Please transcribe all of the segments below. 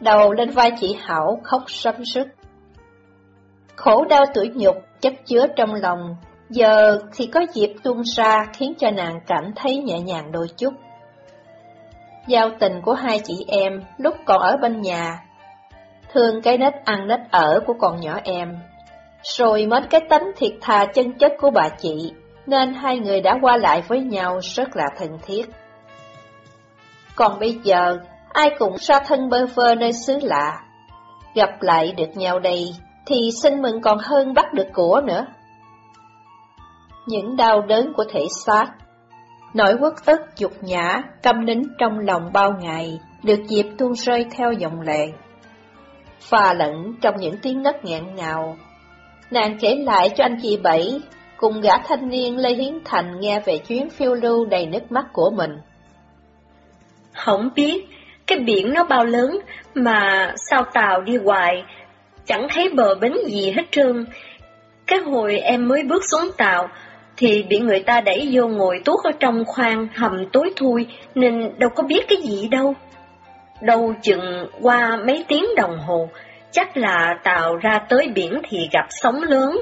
đầu lên vai chị Hảo khóc sấm sức. Khổ đau tuổi nhục chất chứa trong lòng, giờ thì có dịp tuôn ra khiến cho nàng cảm thấy nhẹ nhàng đôi chút. Giao tình của hai chị em lúc còn ở bên nhà, thương cái nết ăn nết ở của con nhỏ em, rồi mến cái tánh thiệt thà chân chất của bà chị, nên hai người đã qua lại với nhau rất là thân thiết. Còn bây giờ, ai cũng ra thân bơ vơ nơi xứ lạ. Gặp lại được nhau đây, thì xin mừng còn hơn bắt được của nữa. Những đau đớn của thể xác, nỗi uất ức dục nhã, căm nín trong lòng bao ngày, được dịp tuôn rơi theo dòng lệ. Pha lẫn trong những tiếng nấc nghẹn ngào, nàng kể lại cho anh chị Bảy, cùng gã thanh niên Lê Hiến Thành nghe về chuyến phiêu lưu đầy nước mắt của mình. Không biết, cái biển nó bao lớn, mà sao tàu đi hoài, chẳng thấy bờ bến gì hết trơn. Cái hồi em mới bước xuống tàu, thì bị người ta đẩy vô ngồi tuốt ở trong khoang hầm tối thui, nên đâu có biết cái gì đâu. Đâu chừng qua mấy tiếng đồng hồ, chắc là tàu ra tới biển thì gặp sóng lớn,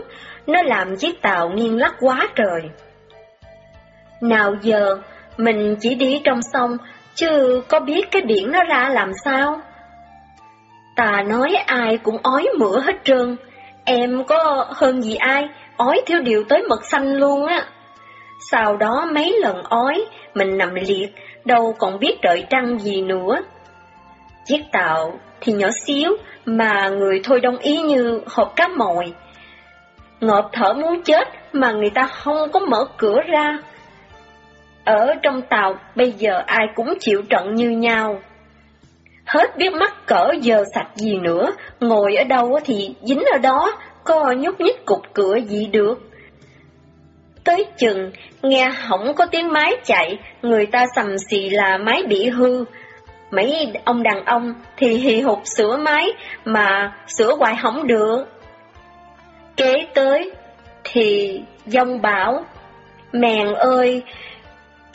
nó làm chiếc tàu nghiêng lắc quá trời. Nào giờ, mình chỉ đi trong sông, chứ có biết cái biển nó ra làm sao? Ta nói ai cũng ói mửa hết trơn, em có hơn gì ai, ói thiếu điều tới mật xanh luôn á. Sau đó mấy lần ói, mình nằm liệt, đâu còn biết đợi trăng gì nữa. Chiếc tàu thì nhỏ xíu, mà người thôi đông ý như hộp cá mồi. Ngộp thở muốn chết mà người ta không có mở cửa ra. Ở trong tàu bây giờ ai cũng chịu trận như nhau. Hết biết mắc cỡ giờ sạch gì nữa, ngồi ở đâu thì dính ở đó, có nhúc nhích cục cửa gì được. Tới chừng, nghe hỏng có tiếng máy chạy, người ta sầm xì là máy bị hư. Mấy ông đàn ông thì hì hục sửa máy mà sửa hoài hỏng được. Kế tới thì dông bảo, mèn ơi,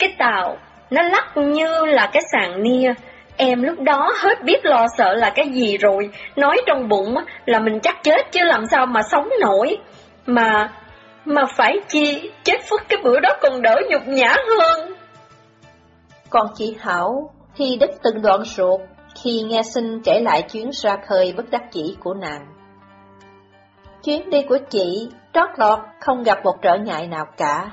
cái tàu nó lắc như là cái sàn nia, Em lúc đó hết biết lo sợ là cái gì rồi, nói trong bụng là mình chắc chết chứ làm sao mà sống nổi. Mà, mà phải chi, chết phức cái bữa đó còn đỡ nhục nhã hơn. Còn chị Hảo thì đứt từng đoạn ruột khi nghe sinh kể lại chuyến ra khơi bất đắc chỉ của nàng. Chuyến đi của chị trót lọt không gặp một trở ngại nào cả.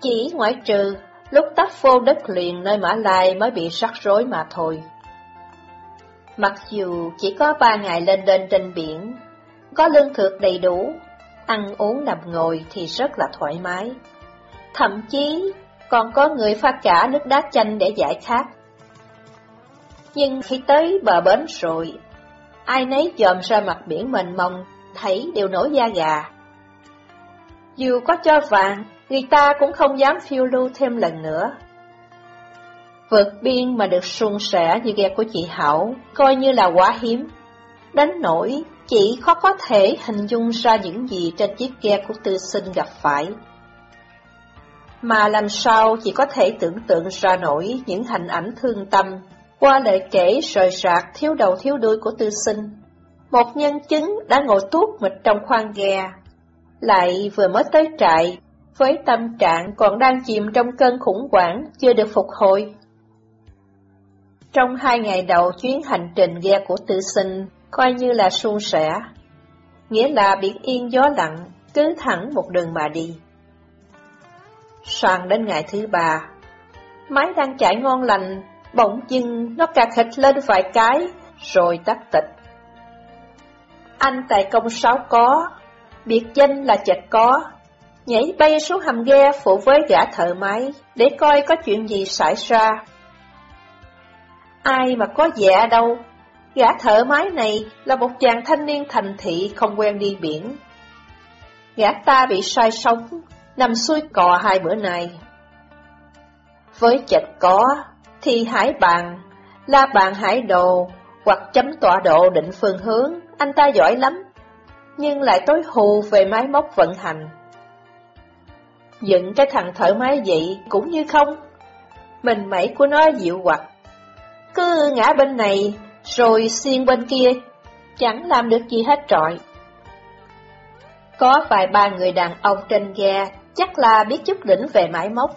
Chỉ ngoại trừ lúc tấp vô đất liền nơi Mã Lai mới bị rắc rối mà thôi. Mặc dù chỉ có ba ngày lên đên trên biển, có lương thực đầy đủ, ăn uống nằm ngồi thì rất là thoải mái. Thậm chí còn có người pha cả nước đá chanh để giải khát. Nhưng khi tới bờ bến rồi, ai nấy dòm ra mặt biển mình mong, thấy đều nổi da gà. Dù có cho vàng, người ta cũng không dám phiêu lưu thêm lần nữa. Vượt biên mà được suôn sẻ như ghe của chị Hảo, coi như là quá hiếm. Đánh nổi, chị khó có thể hình dung ra những gì trên chiếc ghe của tư sinh gặp phải. Mà làm sao chị có thể tưởng tượng ra nổi những hình ảnh thương tâm qua lời kể rời rạc thiếu đầu thiếu đuôi của tư sinh. Một nhân chứng đã ngồi tuốt mịch trong khoang ghe, lại vừa mới tới trại với tâm trạng còn đang chìm trong cơn khủng hoảng chưa được phục hồi. Trong hai ngày đầu chuyến hành trình ghe của tự sinh coi như là suôn sẻ, nghĩa là biển yên gió lặng, cứ thẳng một đường mà đi. Sang đến ngày thứ ba, máy đang chạy ngon lành, bỗng dưng nó cà khịch lên vài cái, rồi tắt tịch. Anh tài công sáu có, biệt danh là chạch có, nhảy bay xuống hầm ghe phụ với gã thợ máy, để coi có chuyện gì xảy ra. Ai mà có dạ đâu, gã thợ máy này là một chàng thanh niên thành thị không quen đi biển. Gã ta bị sai sống, nằm xuôi cò hai bữa nay. Với chạch có, thì hải bàn, la bàn hải đồ, hoặc chấm tọa độ định phương hướng, anh ta giỏi lắm, nhưng lại tối hù về máy móc vận hành. Dựng cái thằng thoải mái vậy cũng như không. Mình mẩy của nó dịu hoặc. Cứ ngã bên này rồi xiên bên kia, chẳng làm được gì hết trọi. Có vài ba người đàn ông trên ghe chắc là biết chút đỉnh về mãi móc.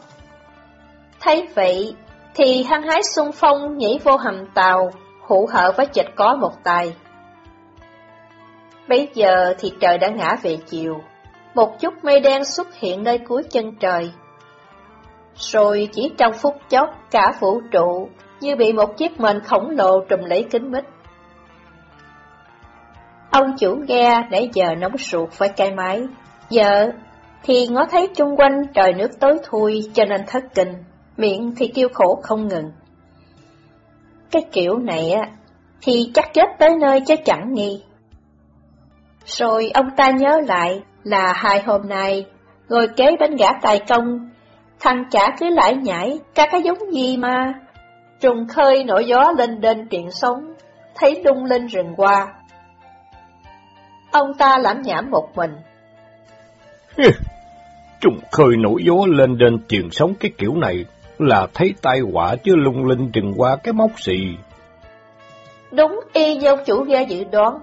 Thấy vậy, thì hăng hái xung phong nhảy vô hầm tàu, hụ hở với chịch có một tay. Bây giờ thì trời đã ngã về chiều, một chút mây đen xuất hiện nơi cuối chân trời. Rồi chỉ trong phút chốc cả vũ trụ như bị một chiếc mền khổng lồ trùm lấy kính mít. Ông chủ ghe nãy giờ nóng ruột phải cai máy, giờ thì ngó thấy chung quanh trời nước tối thui cho nên thất kinh, miệng thì kêu khổ không ngừng. Cái kiểu này á, thì chắc chết tới nơi chứ chẳng nghi. Rồi ông ta nhớ lại là hai hôm nay, ngồi kế bên gã tài công, thằng chả cứ lại nhảy, cả cái giống gì mà. Trùng khơi nổi gió lên đên chuyện sống, thấy đung lên rừng qua. Ông ta lãm nhảm một mình. Trùng khơi nổi gió lên đên chuyện sống cái kiểu này là thấy tai họa chứ lung linh rừng qua cái móc xì. Đúng y dâu chủ ghe dự đoán.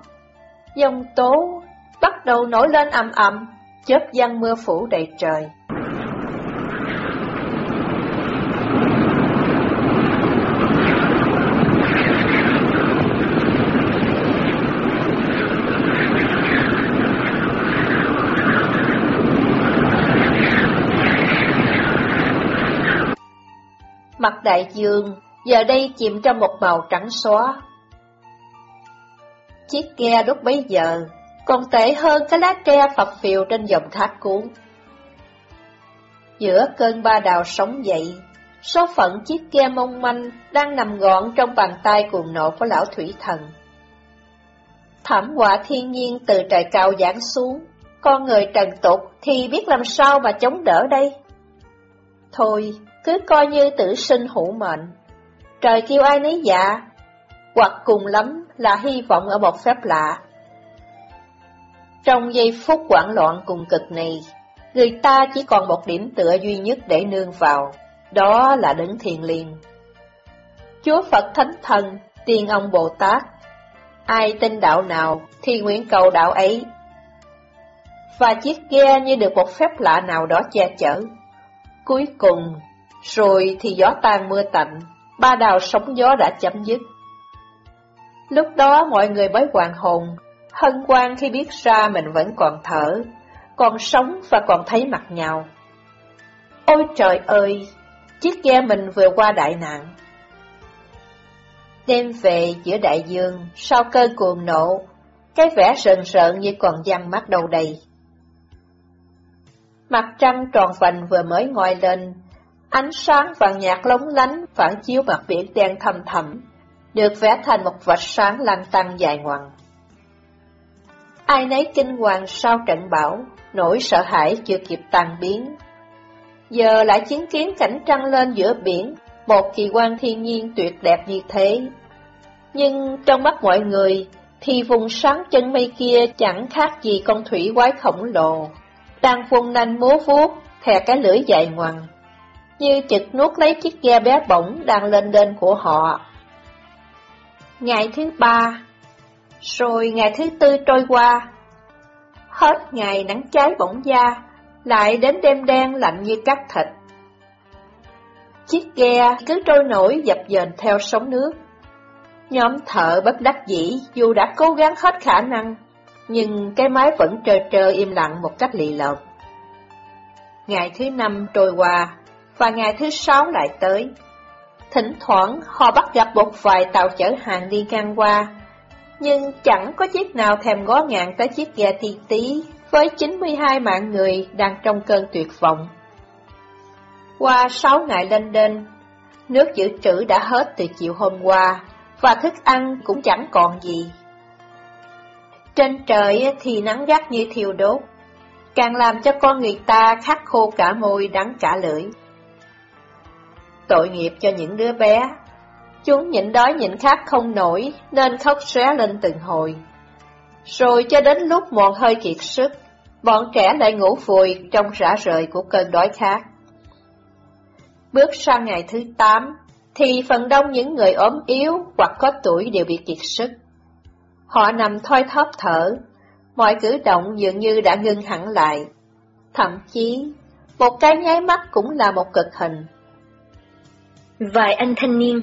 Dòng tố bắt đầu nổi lên ầm ầm, chớp giăng mưa phủ đầy trời. Mặt đại dương giờ đây chìm trong một màu trắng xóa. Chiếc ghe lúc bấy giờ còn tệ hơn cái lá tre phập phiều trên dòng thác cuốn. Giữa cơn ba đào sống dậy, số phận chiếc ghe mong manh đang nằm gọn trong bàn tay cuồng nộ của lão thủy thần. Thảm họa thiên nhiên từ trời cao giáng xuống, con người trần tục thì biết làm sao mà chống đỡ đây. Thôi, cứ coi như tử sinh hữu mệnh. Trời kêu ai nấy dạ, hoặc cùng lắm là hy vọng ở một phép lạ. Trong giây phút quảng loạn cùng cực này, người ta chỉ còn một điểm tựa duy nhất để nương vào, đó là đấng thiền liền. Chúa Phật Thánh Thần, Tiên ông Bồ Tát, ai tin đạo nào thì nguyện cầu đạo ấy. Và chiếc ghe như được một phép lạ nào đó che chở. Cuối cùng, rồi thì gió tan mưa tạnh, ba đào sóng gió đã chấm dứt. Lúc đó mọi người mới hoàn hồn, hân hoan khi biết ra mình vẫn còn thở, còn sống và còn thấy mặt nhau. Ôi trời ơi, chiếc ghe mình vừa qua đại nạn. Đêm về giữa đại dương, sau cơn cuồng nộ, cái vẻ sờn sợn như còn giăng mắt đầu đầy. Mặt trăng tròn vành vừa mới ngoi lên, ánh sáng vàng nhạt lóng lánh phản chiếu mặt biển đen thầm thẳm, được vẽ thành một vạch sáng lăn tăng dài ngoằng. Ai nấy kinh hoàng sau trận bão, nỗi sợ hãi chưa kịp tàn biến. Giờ lại chứng kiến cảnh trăng lên giữa biển, một kỳ quan thiên nhiên tuyệt đẹp như thế. Nhưng trong mắt mọi người, thì vùng sáng chân mây kia chẳng khác gì con thủy quái khổng lồ, đang phun nanh múa vuốt, thè cái lưỡi dài ngoằn, như chực nuốt lấy chiếc ghe bé bỏng đang lên lên của họ. Ngày thứ ba, rồi ngày thứ tư trôi qua. Hết ngày nắng cháy bỏng da, lại đến đêm đen lạnh như cắt thịt. Chiếc ghe cứ trôi nổi dập dềnh theo sóng nước. Nhóm thợ bất đắc dĩ dù đã cố gắng hết khả năng, nhưng cái máy vẫn trơ trơ im lặng một cách lì lợm. Ngày thứ năm trôi qua, và ngày thứ sáu lại tới. Thỉnh thoảng họ bắt gặp một vài tàu chở hàng đi ngang qua, nhưng chẳng có chiếc nào thèm ngó ngạn tới chiếc ghe ti tí với 92 mạng người đang trong cơn tuyệt vọng. Qua 6 ngày lên đên, nước dự trữ đã hết từ chiều hôm qua, và thức ăn cũng chẳng còn gì. Trên trời thì nắng gắt như thiêu đốt, càng làm cho con người ta khắc khô cả môi đắng cả lưỡi. Tội nghiệp cho những đứa bé, chúng nhịn đói nhịn khát không nổi nên khóc xé lên từng hồi. Rồi cho đến lúc mòn hơi kiệt sức, bọn trẻ lại ngủ vùi trong rã rời của cơn đói khát. Bước sang ngày thứ tám, thì phần đông những người ốm yếu hoặc có tuổi đều bị kiệt sức. Họ nằm thoi thóp thở, mọi cử động dường như đã ngưng hẳn lại. Thậm chí, một cái nháy mắt cũng là một cực hình. Vài anh thanh niên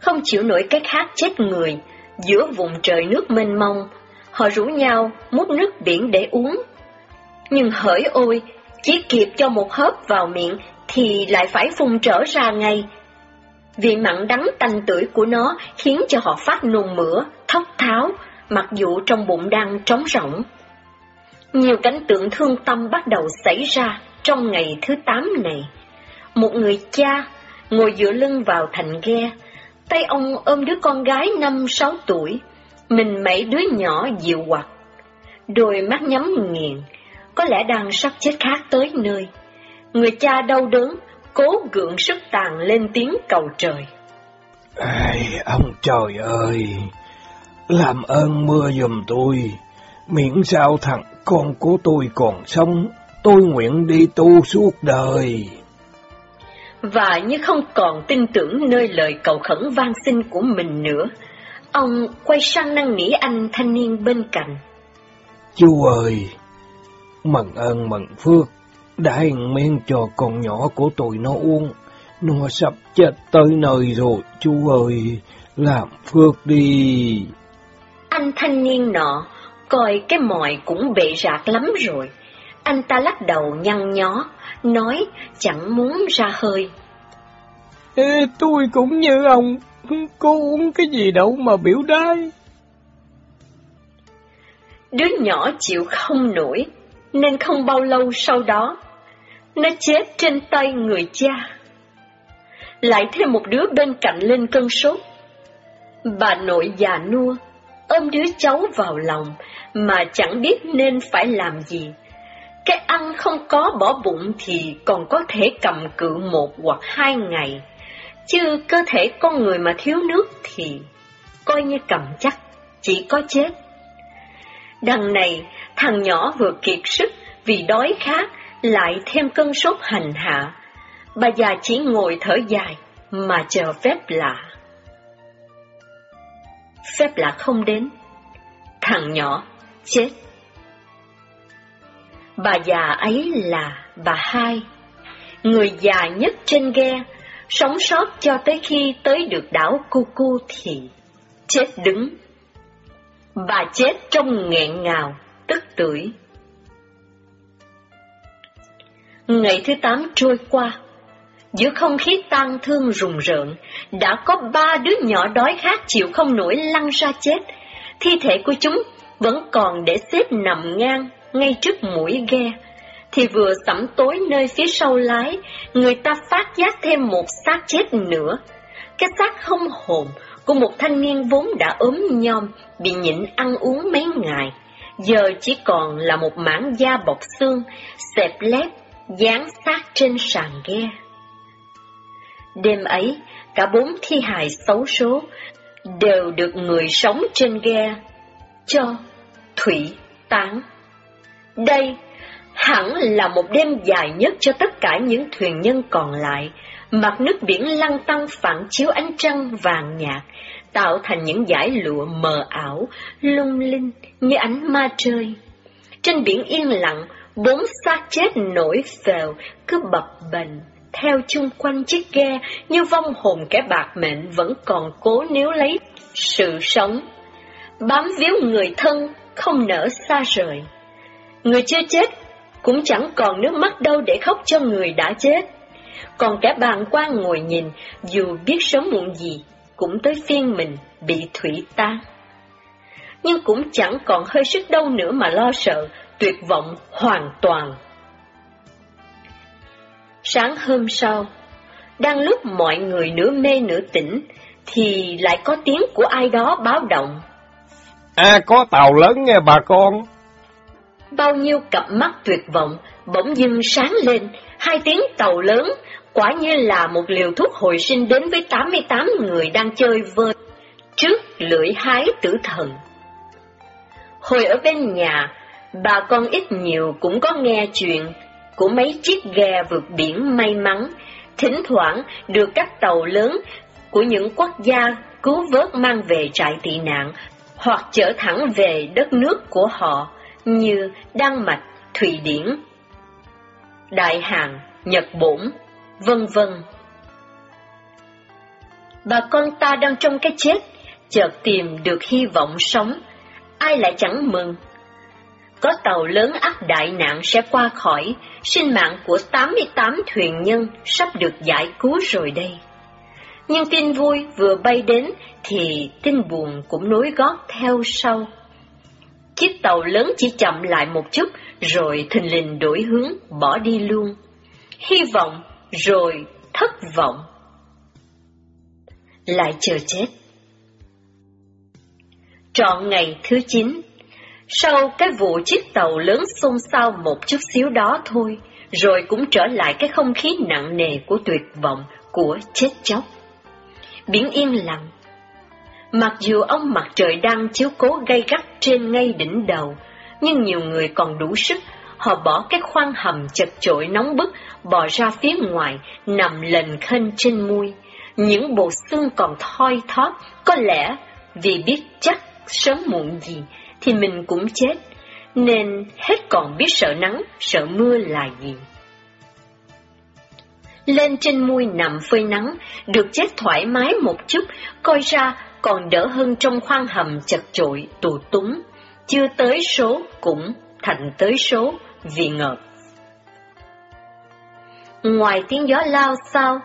không chịu nổi cái khát chết người giữa vùng trời nước mênh mông, họ rủ nhau múc nước biển để uống. Nhưng hỡi ôi, chỉ kịp cho một hớp vào miệng thì lại phải phun trở ra ngay. Vị mặn đắng tanh tưởi của nó khiến cho họ phát nôn mửa, thốc tháo, mặc dù trong bụng đang trống rỗng. Nhiều cảnh tượng thương tâm bắt đầu xảy ra trong ngày thứ tám này. Một người cha ngồi dựa lưng vào thành ghe, tay ông ôm đứa con gái năm sáu tuổi, mình mấy đứa nhỏ dịu hoặc. Đôi mắt nhắm nghiền, có lẽ đang sắp chết khác tới nơi. Người cha đau đớn, cố gượng sức tàn lên tiếng cầu trời. Ê, ông trời ơi, làm ơn mưa giùm tôi, miễn sao thằng con của tôi còn sống, tôi nguyện đi tu suốt đời. Và như không còn tin tưởng nơi lời cầu khẩn van xin của mình nữa, ông quay sang năn nỉ anh thanh niên bên cạnh. Chú ơi, mừng ơn mừng phước, đã hẹn men cho con nhỏ của tôi nó uống, nó sắp chết tới nơi rồi, chú ơi, làm phước đi. Anh thanh niên nọ, coi cái mòi cũng bệ rạc lắm rồi. Anh ta lắc đầu nhăn nhó, nói chẳng muốn ra hơi. Ê, tôi cũng như ông, có uống cái gì đâu mà biểu đái. Đứa nhỏ chịu không nổi, nên không bao lâu sau đó, nó chết trên tay người cha. Lại thêm một đứa bên cạnh lên cơn sốt. Bà nội già nua, ôm đứa cháu vào lòng mà chẳng biết nên phải làm gì. Cái ăn không có bỏ bụng thì còn có thể cầm cự một hoặc hai ngày, chứ cơ thể con người mà thiếu nước thì coi như cầm chắc, chỉ có chết. Đằng này, thằng nhỏ vừa kiệt sức vì đói khát, lại thêm cơn sốt hành hạ. Bà già chỉ ngồi thở dài mà chờ phép lạ. Phép lạ không đến, thằng nhỏ chết. Bà già ấy là bà hai, người già nhất trên ghe, sống sót cho tới khi tới được đảo Cucu thì chết đứng. Bà chết trong nghẹn ngào, tức tuổi. Ngày thứ tám trôi qua, giữa không khí tang thương rùng rợn, đã có ba đứa nhỏ đói khát chịu không nổi lăn ra chết. Thi thể của chúng vẫn còn để xếp nằm ngang ngay trước mũi ghe. Thì vừa sẩm tối nơi phía sau lái, người ta phát giác thêm một xác chết nữa. Cái xác không hồn của một thanh niên vốn đã ốm nhom, bị nhịn ăn uống mấy ngày. Giờ chỉ còn là một mảng da bọc xương, xẹp lép, dán xác trên sàn ghe. Đêm ấy, cả bốn thi hài xấu số đều được người sống trên ghe cho thủy tán. Đây hẳn là một đêm dài nhất cho tất cả những thuyền nhân còn lại. Mặt nước biển lăn tăng phản chiếu ánh trăng vàng nhạt, tạo thành những dải lụa mờ ảo, lung linh như ánh ma trời. Trên biển yên lặng, bốn xác chết nổi phèo cứ bập bềnh theo chung quanh chiếc ghe như vong hồn kẻ bạc mệnh vẫn còn cố níu lấy sự sống. Bám víu người thân, không nỡ xa rời. Người chưa chết cũng chẳng còn nước mắt đâu để khóc cho người đã chết. Còn cả bàn quan ngồi nhìn, dù biết sớm muộn gì, cũng tới phiên mình bị thủy tan. Nhưng cũng chẳng còn hơi sức đâu nữa mà lo sợ, tuyệt vọng hoàn toàn. Sáng hôm sau, đang lúc mọi người nửa mê nửa tỉnh, thì lại có tiếng của ai đó báo động. À, có tàu lớn nghe bà con. Bao nhiêu cặp mắt tuyệt vọng, bỗng dưng sáng lên, hai tiếng tàu lớn, quả như là một liều thuốc hồi sinh đến với 88 người đang chơi vơi, trước lưỡi hái tử thần. Hồi ở bên nhà, bà con ít nhiều cũng có nghe chuyện của mấy chiếc ghe vượt biển may mắn, thỉnh thoảng được các tàu lớn của những quốc gia cứu vớt mang về trại tị nạn hoặc chở thẳng về đất nước của họ như Đan Mạch, Thụy Điển, Đại Hàn, Nhật Bổn, vân vân. Bà con ta đang trong cái chết, chợt tìm được hy vọng sống, ai lại chẳng mừng. Có tàu lớn áp đại nạn sẽ qua khỏi, sinh mạng của 88 thuyền nhân sắp được giải cứu rồi đây. Nhưng tin vui vừa bay đến thì tin buồn cũng nối gót theo sau. Chiếc tàu lớn chỉ chậm lại một chút rồi thình lình đổi hướng bỏ đi luôn. Hy vọng rồi thất vọng. Lại chờ chết. Trọn ngày thứ chín, sau cái vụ chiếc tàu lớn xôn xao một chút xíu đó thôi, rồi cũng trở lại cái không khí nặng nề của tuyệt vọng, của chết chóc. Biển yên lặng. Mặc dù ông mặt trời đang chiếu cố gây gắt trên ngay đỉnh đầu, nhưng nhiều người còn đủ sức, họ bỏ cái khoang hầm chật chội nóng bức, bò ra phía ngoài, nằm lềnh khênh trên mui. Những bộ xương còn thoi thóp, có lẽ vì biết chắc sớm muộn gì thì mình cũng chết, nên hết còn biết sợ nắng, sợ mưa là gì. Lên trên mui nằm phơi nắng, được chết thoải mái một chút, coi ra còn đỡ hơn trong khoang hầm chật chội, tù túng. Chưa tới số cũng thành tới số vì ngợp. Ngoài tiếng gió lao sao,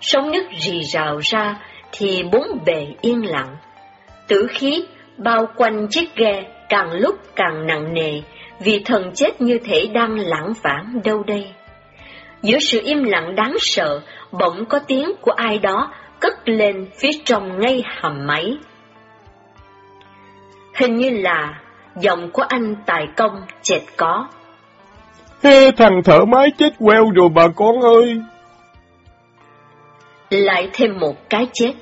sóng nước rì rào ra, thì bốn bề yên lặng. Tử khí bao quanh chiếc ghe càng lúc càng nặng nề, vì thần chết như thể đang lãng vãng đâu đây. Giữa sự im lặng đáng sợ, bỗng có tiếng của ai đó cất lên phía trong ngay hầm máy. Hình như là giọng của anh tài công chệt có. Ê, thằng thở máy chết queo rồi bà con ơi. Lại thêm một cái chết.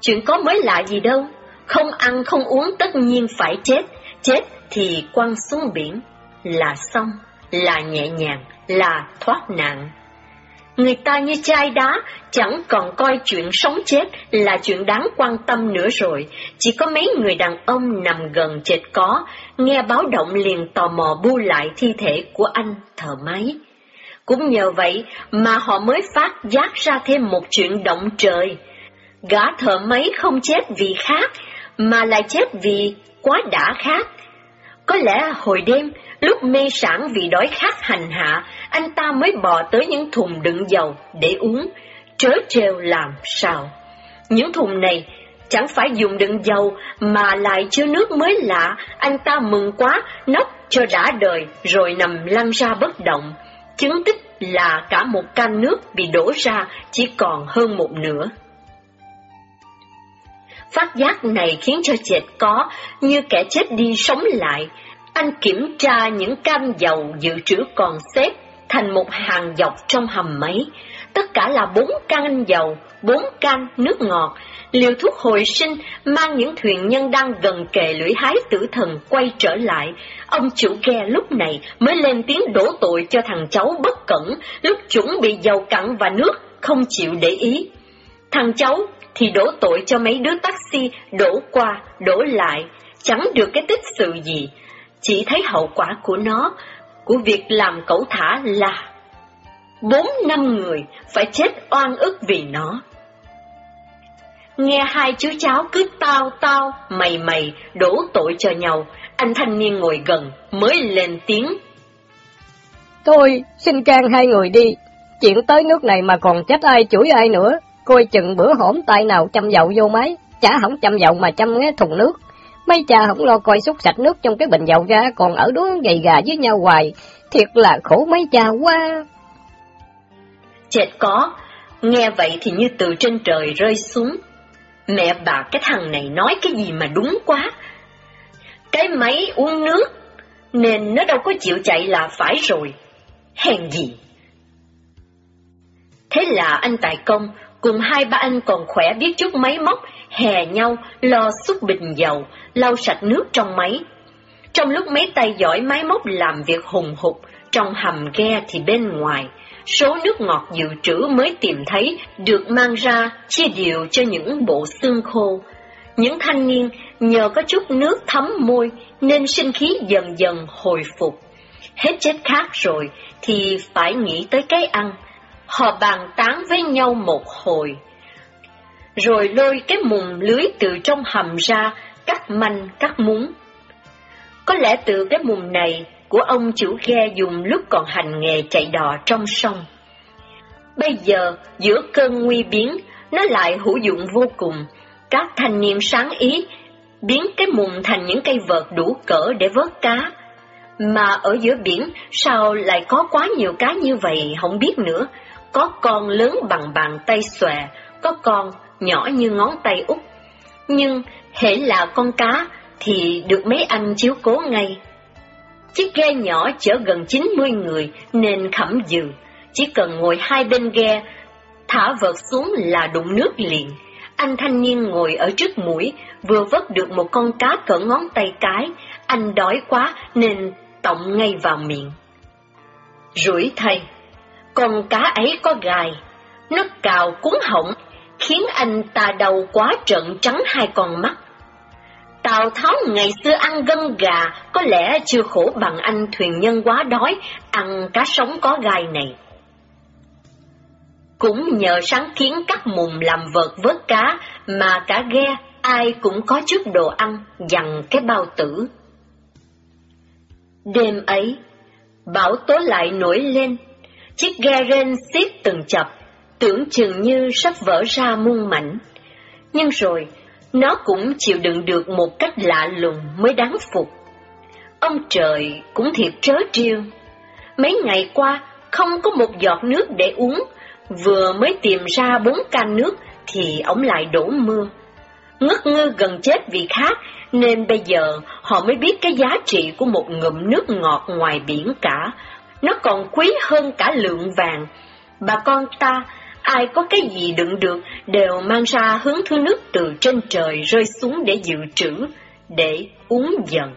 Chuyện có mới lạ gì đâu, không ăn không uống tất nhiên phải chết, chết thì quăng xuống biển, là xong, là nhẹ nhàng, là thoát nạn. Người ta như chai đá, chẳng còn coi chuyện sống chết là chuyện đáng quan tâm nữa rồi. Chỉ có mấy người đàn ông nằm gần chết có, nghe báo động liền tò mò bu lại thi thể của anh thở máy. Cũng nhờ vậy mà họ mới phát giác ra thêm một chuyện động trời. Gã thợ máy không chết vì khác, mà lại chết vì quá đã khác. Có lẽ hồi đêm, lúc mê sản vì đói khát hành hạ, anh ta mới bò tới những thùng đựng dầu để uống, trớ trêu làm sao. Những thùng này chẳng phải dùng đựng dầu mà lại chứa nước mới lạ, anh ta mừng quá, nốc cho đã đời rồi nằm lăn ra bất động. Chứng tích là cả một can nước bị đổ ra chỉ còn hơn một nửa. Phát giác này khiến cho chệt có như kẻ chết đi sống lại. Anh kiểm tra những can dầu dự trữ còn xếp thành một hàng dọc trong hầm máy. Tất cả là bốn can dầu, bốn can nước ngọt. Liều thuốc hồi sinh mang những thuyền nhân đang gần kề lưỡi hái tử thần quay trở lại. Ông chủ ghe lúc này mới lên tiếng đổ tội cho thằng cháu bất cẩn, lúc chuẩn bị dầu cặn và nước, không chịu để ý. Thằng cháu thì đổ tội cho mấy đứa taxi đổ qua, đổ lại, chẳng được cái tích sự gì. Chỉ thấy hậu quả của nó, của việc làm cẩu thả là bốn năm người phải chết oan ức vì nó. Nghe hai chú cháu cứ tao tao, mày mày, đổ tội cho nhau, anh thanh niên ngồi gần mới lên tiếng. Thôi, xin can hai người đi, chuyện tới nước này mà còn trách ai chửi ai nữa, coi chừng bữa hổm tay nào chăm dầu vô máy, chả hỏng chăm dầu mà chăm nghe thùng nước. Mấy cha không lo coi xúc sạch nước trong cái bình dầu ra, còn ở đó gầy gà với nhau hoài, thiệt là khổ mấy cha quá. Chết có, nghe vậy thì như từ trên trời rơi xuống. Mẹ bà cái thằng này nói cái gì mà đúng quá. Cái máy uống nước, nên nó đâu có chịu chạy là phải rồi. Hèn gì. Thế là anh Tài Công cùng hai ba anh còn khỏe biết chút máy móc, hè nhau, lo xúc bình dầu, lau sạch nước trong máy. Trong lúc mấy tay giỏi máy móc làm việc hùng hục, trong hầm ghe thì bên ngoài, số nước ngọt dự trữ mới tìm thấy được mang ra chia đều cho những bộ xương khô. Những thanh niên nhờ có chút nước thấm môi nên sinh khí dần dần hồi phục. Hết chết khát rồi thì phải nghĩ tới cái ăn. Họ bàn tán với nhau một hồi. Rồi lôi cái mùng lưới từ trong hầm ra, cắt manh, cắt múng. Có lẽ từ cái mùng này của ông chủ ghe dùng lúc còn hành nghề chạy đò trong sông. Bây giờ, giữa cơn nguy biến, nó lại hữu dụng vô cùng. Các thanh niên sáng ý, biến cái mùng thành những cây vợt đủ cỡ để vớt cá. Mà ở giữa biển, sao lại có quá nhiều cá như vậy, không biết nữa. Có con lớn bằng bàn tay xòe, có con nhỏ như ngón tay út. Nhưng, hễ là con cá, thì được mấy anh chiếu cố ngay. Chiếc ghe nhỏ chở gần 90 người nên khẩm dừng, chỉ cần ngồi hai bên ghe, thả vợt xuống là đụng nước liền. Anh thanh niên ngồi ở trước mũi, vừa vớt được một con cá cỡ ngón tay cái, anh đói quá nên tọng ngay vào miệng. Rủi thay, con cá ấy có gài, nó cào cuốn họng, khiến anh ta đầu quá trận trắng hai con mắt. Tào Tháo ngày xưa ăn gân gà, có lẽ chưa khổ bằng anh thuyền nhân quá đói, ăn cá sống có gai này. Cũng nhờ sáng kiến cắt mùng làm vợt vớt cá, mà cả ghe ai cũng có chút đồ ăn, dằn cái bao tử. Đêm ấy, bão tố lại nổi lên, chiếc ghe rên xiết từng chập, tưởng chừng như sắp vỡ ra muôn mảnh. Nhưng rồi, nó cũng chịu đựng được một cách lạ lùng mới đáng phục. Ông trời cũng thiệt trớ trêu. Mấy ngày qua, không có một giọt nước để uống, vừa mới tìm ra bốn can nước thì ông lại đổ mưa. Ngất ngư gần chết vì khát, nên bây giờ họ mới biết cái giá trị của một ngụm nước ngọt ngoài biển cả. Nó còn quý hơn cả lượng vàng. Bà con ta ai có cái gì đựng được đều mang ra hướng thứ nước từ trên trời rơi xuống để dự trữ, để uống dần.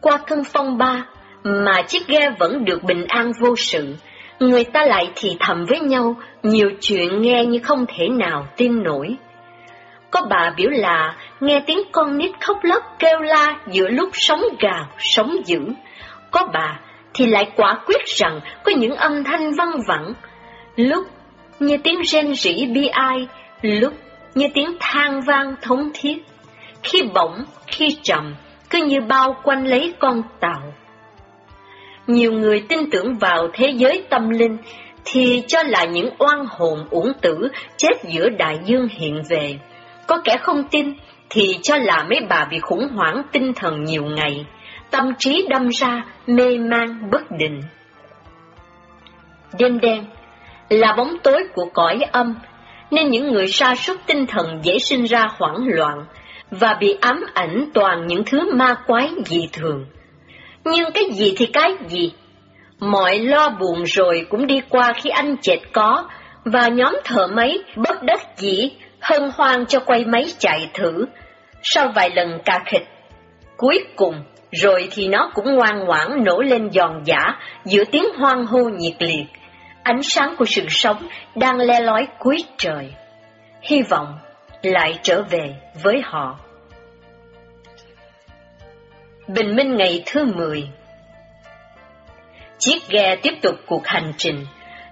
Qua cơn phong ba, mà chiếc ghe vẫn được bình an vô sự, người ta lại thì thầm với nhau nhiều chuyện nghe như không thể nào tin nổi. Có bà biểu là nghe tiếng con nít khóc lóc kêu la giữa lúc sống gào, sống dữ. Có bà thì lại quả quyết rằng có những âm thanh văng vẳng, lúc như tiếng rên rỉ bi ai, lúc như tiếng than vang thống thiết, khi bỗng, khi trầm, cứ như bao quanh lấy con tàu. Nhiều người tin tưởng vào thế giới tâm linh, thì cho là những oan hồn uổng tử chết giữa đại dương hiện về. Có kẻ không tin, thì cho là mấy bà bị khủng hoảng tinh thần nhiều ngày tâm trí đâm ra, mê man bất định. Đêm đen là bóng tối của cõi âm, nên những người sa sút tinh thần dễ sinh ra hoảng loạn và bị ám ảnh toàn những thứ ma quái dị thường. Nhưng cái gì thì cái gì? Mọi lo buồn rồi cũng đi qua khi anh chệt có, và nhóm thợ máy bất đắc dĩ hân hoan cho quay máy chạy thử. Sau vài lần cà khịch, cuối cùng rồi thì nó cũng ngoan ngoãn nổi lên giòn giả giữa tiếng hoang hô nhiệt liệt. Ánh sáng của sự sống đang le lói cuối trời. Hy vọng lại trở về với họ. Bình minh ngày thứ 10 Chiếc ghe tiếp tục cuộc hành trình,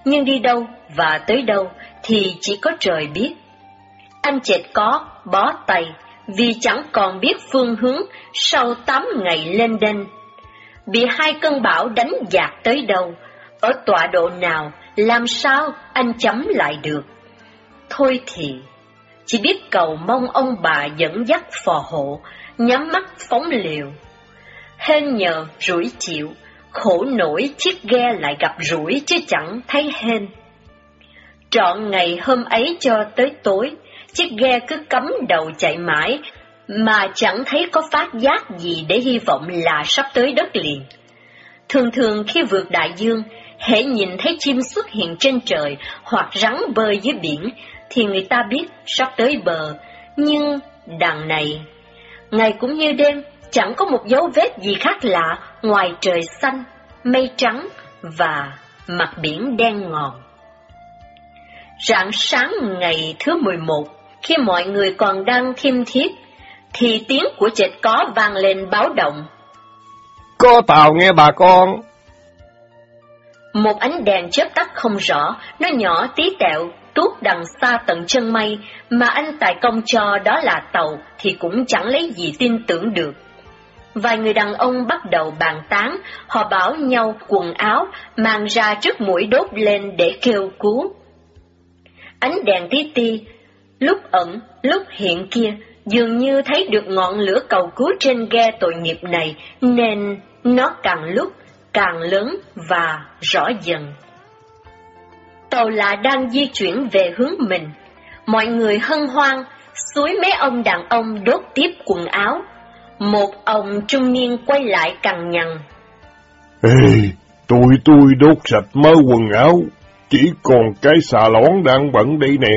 nhưng đi đâu và tới đâu thì chỉ có trời biết. Anh chệt có, bó tay, vì chẳng còn biết phương hướng sau tám ngày lên đên. Bị hai cơn bão đánh dạt tới đâu, ở tọa độ nào, làm sao anh chấm lại được. Thôi thì, chỉ biết cầu mong ông bà dẫn dắt phò hộ, nhắm mắt phóng liều. Hên nhờ rủi chịu, khổ nổi chiếc ghe lại gặp rủi chứ chẳng thấy hên. Trọn ngày hôm ấy cho tới tối, chiếc ghe cứ cắm đầu chạy mãi, mà chẳng thấy có phát giác gì để hy vọng là sắp tới đất liền. Thường thường khi vượt đại dương, hễ nhìn thấy chim xuất hiện trên trời hoặc rắn bơi dưới biển, thì người ta biết sắp tới bờ, nhưng đằng này, ngày cũng như đêm, Chẳng có một dấu vết gì khác lạ ngoài trời xanh, mây trắng và mặt biển đen ngòm. Rạng sáng ngày thứ 11, khi mọi người còn đang thiêm thiếp, thì tiếng của chệt có vang lên báo động. Có tàu nghe bà con. Một ánh đèn chớp tắt không rõ, nó nhỏ tí tẹo, tuốt đằng xa tận chân mây, mà anh tài công cho đó là tàu thì cũng chẳng lấy gì tin tưởng được. Vài người đàn ông bắt đầu bàn tán, họ bảo nhau quần áo, mang ra trước mũi đốt lên để kêu cứu. Ánh đèn tí ti, lúc ẩn, lúc hiện kia, dường như thấy được ngọn lửa cầu cứu trên ghe tội nghiệp này, nên nó càng lúc càng lớn và rõ dần. Tàu lạ đang di chuyển về hướng mình, mọi người hân hoan, suối mấy ông đàn ông đốt tiếp quần áo. Một ông trung niên quay lại cằn nhằn. Ê, tụi tôi đốt sạch mớ quần áo, chỉ còn cái xà lón đang bẩn đây nè.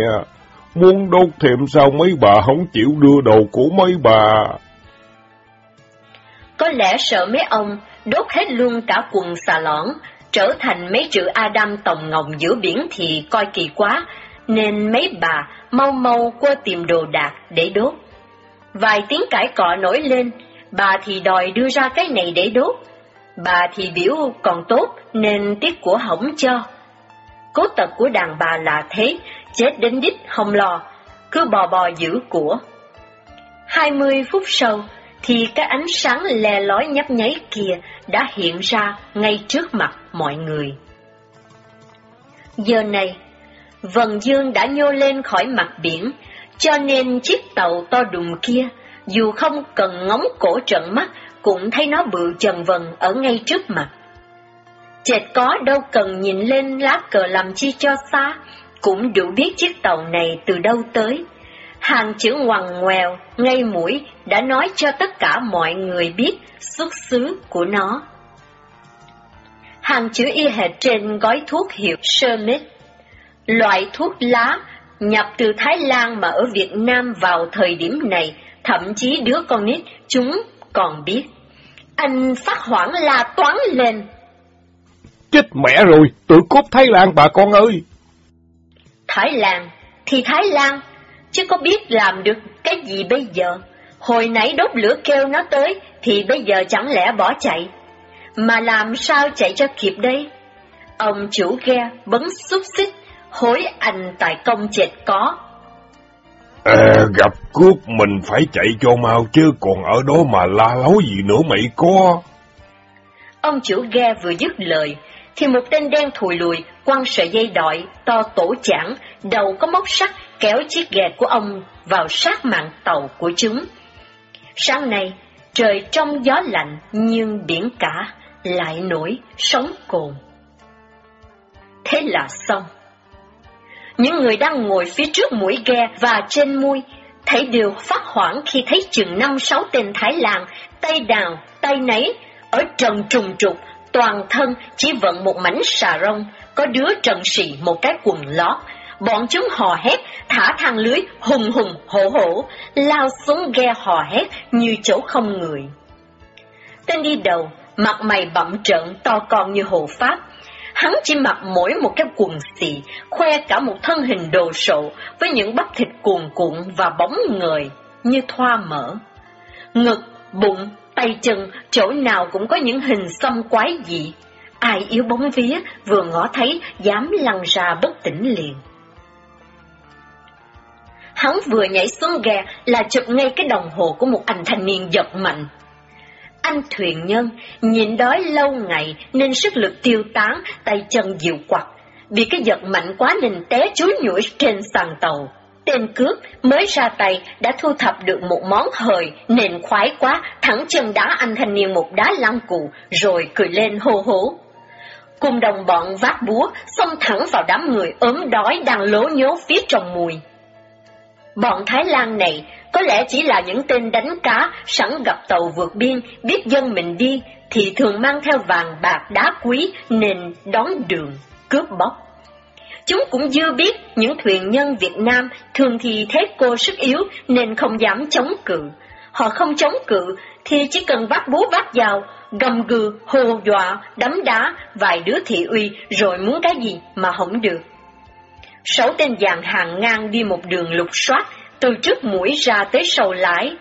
Muốn đốt thêm sao mấy bà không chịu đưa đồ của mấy bà. Có lẽ sợ mấy ông đốt hết luôn cả quần xà lõn, trở thành mấy chữ Adam tòng ngồng giữa biển thì coi kỳ quá, nên mấy bà mau mau qua tìm đồ đạc để đốt. Vài tiếng cãi cọ nổi lên, bà thì đòi đưa ra cái này để đốt, bà thì biểu còn tốt nên tiếc của hỏng cho. Cố tật của đàn bà là thế, chết đến đít không lo, cứ bò bò giữ của. Hai mươi phút sau, thì cái ánh sáng le lói nhấp nháy kia đã hiện ra ngay trước mặt mọi người. Giờ này, vần dương đã nhô lên khỏi mặt biển, cho nên chiếc tàu to đùng kia, dù không cần ngóng cổ trận mắt, cũng thấy nó bự trần vần ở ngay trước mặt. Chệt có đâu cần nhìn lên lá cờ làm chi cho xa, cũng đủ biết chiếc tàu này từ đâu tới. Hàng chữ ngoằn ngoèo, ngay mũi đã nói cho tất cả mọi người biết xuất xứ của nó. Hàng chữ y hệt trên gói thuốc hiệu Shermit, loại thuốc lá nhập từ Thái Lan mà ở Việt Nam vào thời điểm này, thậm chí đứa con nít chúng còn biết. Anh phát hoảng la toán lên. Chết mẹ rồi, tụi cốt Thái Lan bà con ơi! Thái Lan thì Thái Lan, chứ có biết làm được cái gì bây giờ. Hồi nãy đốt lửa kêu nó tới, thì bây giờ chẳng lẽ bỏ chạy. Mà làm sao chạy cho kịp đây? Ông chủ ghe bấn xúc xích, hối anh tài công chệt có. À, gặp cướp mình phải chạy cho mau chứ còn ở đó mà la lối gì nữa mày có. Ông chủ ghe vừa dứt lời, thì một tên đen thùi lùi, quăng sợi dây đọi, to tổ chảng, đầu có móc sắt, kéo chiếc ghe của ông vào sát mạng tàu của chúng. Sáng nay, trời trong gió lạnh nhưng biển cả lại nổi sóng cồn. Thế là xong. Những người đang ngồi phía trước mũi ghe và trên mui thấy đều phát hoảng khi thấy chừng năm sáu tên Thái Lan, tay đào, tay nấy, ở trần trùng trục, toàn thân chỉ vận một mảnh xà rông, có đứa trần xì một cái quần lót, bọn chúng hò hét, thả thang lưới, hùng hùng hổ hổ, lao xuống ghe hò hét như chỗ không người. Tên đi đầu, mặt mày bậm trợn to con như hồ pháp, hắn chỉ mặc mỗi một cái quần xì, khoe cả một thân hình đồ sộ với những bắp thịt cuồn cuộn và bóng người như thoa mỡ. Ngực, bụng, tay chân, chỗ nào cũng có những hình xăm quái dị. Ai yếu bóng vía, vừa ngó thấy, dám lăn ra bất tỉnh liền. Hắn vừa nhảy xuống ghe là chụp ngay cái đồng hồ của một anh thanh niên giật mạnh. Anh thuyền nhân, nhịn đói lâu ngày nên sức lực tiêu tán, tay chân dịu quặt. bị cái giật mạnh quá nên té chúi nhũi trên sàn tàu. Tên cướp mới ra tay đã thu thập được một món hời nền khoái quá, thẳng chân đá anh thanh niên một đá lăng cụ, rồi cười lên hô hố. Cùng đồng bọn vác búa, xông thẳng vào đám người ốm đói đang lố nhố phía trong mùi. Bọn Thái Lan này có lẽ chỉ là những tên đánh cá sẵn gặp tàu vượt biên, biết dân mình đi, thì thường mang theo vàng bạc đá quý nên đón đường, cướp bóc. Chúng cũng dư biết những thuyền nhân Việt Nam thường thì thấy cô sức yếu nên không dám chống cự. Họ không chống cự thì chỉ cần vác búa vác dao, gầm gừ, hồ dọa, đấm đá vài đứa thị uy rồi muốn cái gì mà không được. Sáu tên dàn hàng ngang đi một đường lục soát, từ trước mũi ra tới sau lái.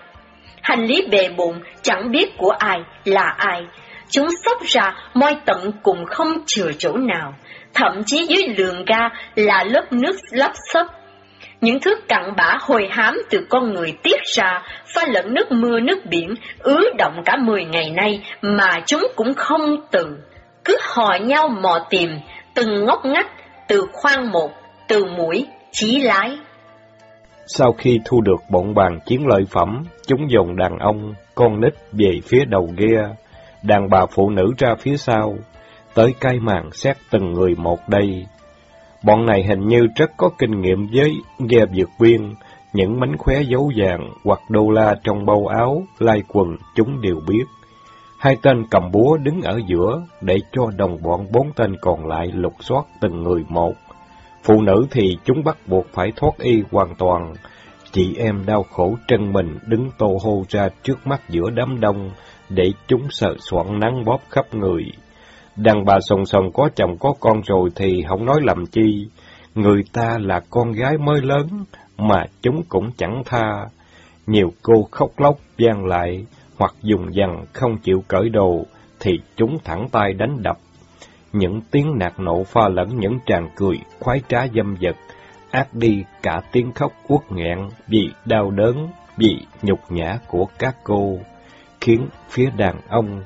Hành lý bề bụng, chẳng biết của ai là ai. Chúng xốc ra, moi tận cùng không chừa chỗ nào. Thậm chí dưới lường ga là lớp nước lấp xấp. Những thứ cặn bã hồi hám từ con người tiết ra, pha lẫn nước mưa nước biển, ứ động cả mười ngày nay mà chúng cũng không từ. Cứ hò nhau mò tìm, từng ngóc ngách, từ khoang một, từ mũi, chí lái. Sau khi thu được bọn bàn chiến lợi phẩm, chúng dồn đàn ông, con nít về phía đầu ghe, đàn bà phụ nữ ra phía sau, tới cai màn xét từng người một đây. Bọn này hình như rất có kinh nghiệm với ghe vượt biên, những mánh khóe dấu vàng hoặc đô la trong bao áo, lai quần chúng đều biết. Hai tên cầm búa đứng ở giữa để cho đồng bọn bốn tên còn lại lục soát từng người một. Phụ nữ thì chúng bắt buộc phải thoát y hoàn toàn. Chị em đau khổ chân mình đứng tô hô ra trước mắt giữa đám đông để chúng sợ soạn nắng bóp khắp người. Đàn bà sồng sồng có chồng có con rồi thì không nói làm chi. Người ta là con gái mới lớn, mà chúng cũng chẳng tha. Nhiều cô khóc lóc gian lại, hoặc dùng dằn không chịu cởi đồ, thì chúng thẳng tay đánh đập. Những tiếng nạt nộ pha lẫn những tràng cười, khoái trá dâm dật, ác đi cả tiếng khóc uất nghẹn vì đau đớn, vì nhục nhã của các cô, khiến phía đàn ông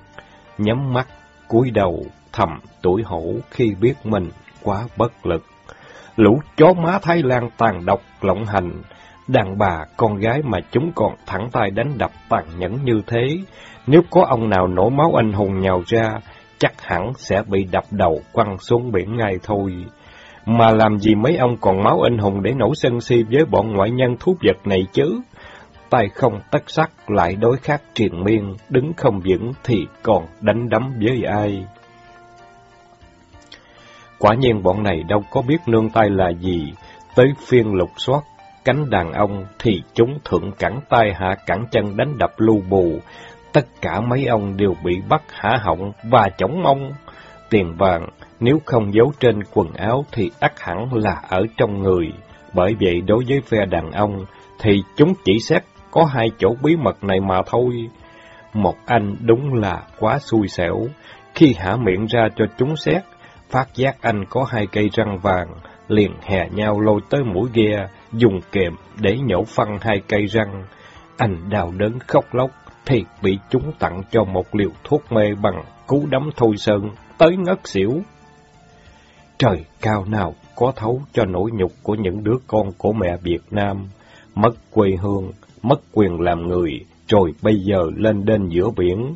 nhắm mắt, cúi đầu, thầm tuổi hổ khi biết mình quá bất lực. Lũ chó má Thái Lan tàn độc, lộng hành, đàn bà, con gái mà chúng còn thẳng tay đánh đập tàn nhẫn như thế. Nếu có ông nào nổ máu anh hùng nhào ra, chắc hẳn sẽ bị đập đầu quăng xuống biển ngay thôi. Mà làm gì mấy ông còn máu anh hùng để nổ sân si với bọn ngoại nhân thú vật này chứ? Tay không tất sắc lại đối khác triền miên, đứng không vững thì còn đánh đấm với ai? Quả nhiên bọn này đâu có biết nương tay là gì, tới phiên lục soát cánh đàn ông thì chúng thượng cẳng tay hạ cẳng chân đánh đập lưu bù, tất cả mấy ông đều bị bắt hả họng và chống mông. Tiền vàng nếu không giấu trên quần áo thì ắt hẳn là ở trong người. Bởi vậy đối với phe đàn ông thì chúng chỉ xét có hai chỗ bí mật này mà thôi. Một anh đúng là quá xui xẻo. Khi hả miệng ra cho chúng xét, phát giác anh có hai cây răng vàng, liền hè nhau lôi tới mũi ghe, dùng kềm để nhổ phăng hai cây răng. Anh đau đớn khóc lóc, thì bị chúng tặng cho một liều thuốc mê bằng cú đấm thôi sơn, tới ngất xỉu. Trời cao nào có thấu cho nỗi nhục của những đứa con của mẹ Việt Nam, mất quê hương, mất quyền làm người, rồi bây giờ lên đên giữa biển,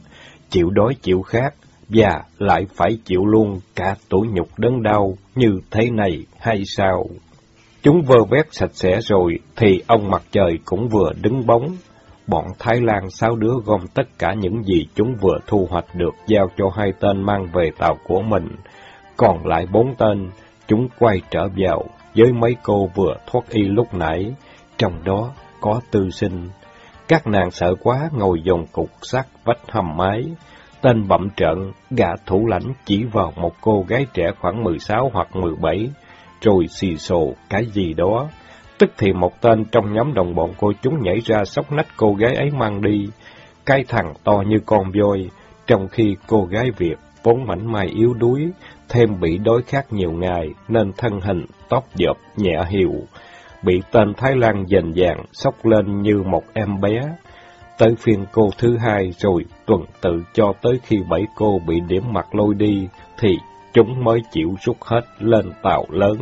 chịu đói chịu khát, và lại phải chịu luôn cả tủi nhục đớn đau như thế này hay sao? Chúng vơ vét sạch sẽ rồi, thì ông mặt trời cũng vừa đứng bóng. Bọn Thái Lan sáu đứa gom tất cả những gì chúng vừa thu hoạch được giao cho hai tên mang về tàu của mình. Còn lại bốn tên, chúng quay trở vào với mấy cô vừa thoát y lúc nãy, trong đó có tư sinh. Các nàng sợ quá ngồi dồn cục sắt vách hầm mái, Tên bậm trợn, gã thủ lãnh chỉ vào một cô gái trẻ khoảng 16 hoặc 17, rồi xì xồ cái gì đó. Tức thì một tên trong nhóm đồng bọn cô chúng nhảy ra sóc nách cô gái ấy mang đi. Cái thằng to như con voi, trong khi cô gái Việt vốn mảnh mai yếu đuối, thêm bị đói khát nhiều ngày nên thân hình, tóc dợp, nhẹ hiệu, bị tên Thái Lan dần dạng sóc lên như một em bé. Tới phiên cô thứ hai rồi tuần tự cho tới khi bảy cô bị điểm mặt lôi đi, thì chúng mới chịu rút hết lên tàu lớn.